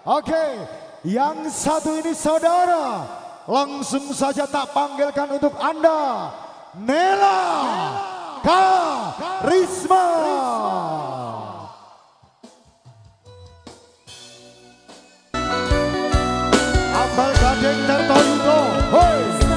Oke, yang satu ini saudara, langsung saja tak panggilkan untuk Anda, Nela, Karisma. Ambal Gading Tertoyudo, hoi.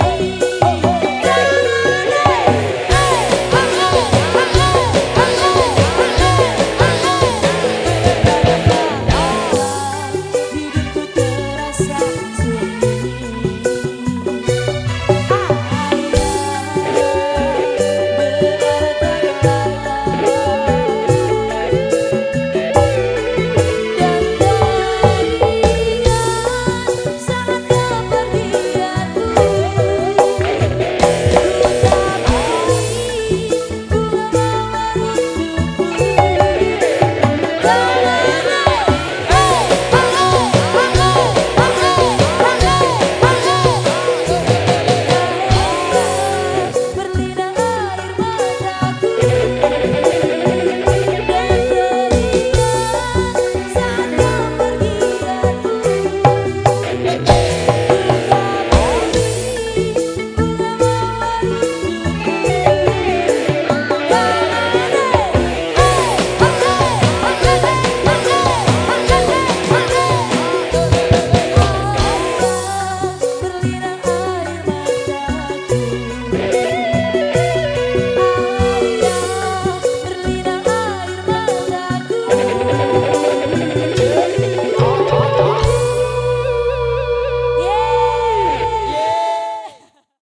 hey.